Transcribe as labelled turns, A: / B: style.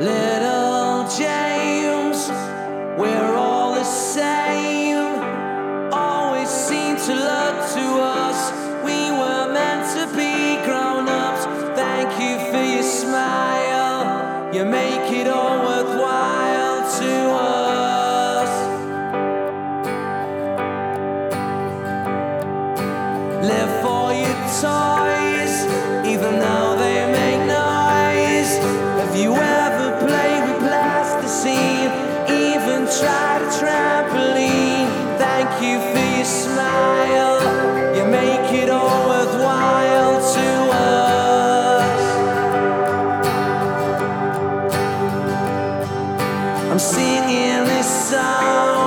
A: Little James, we're all the same. Always seem to look to us. We were meant to be grown ups. Thank you for your smile. You make it all worthwhile to us. Live for your toys, even though they singing this song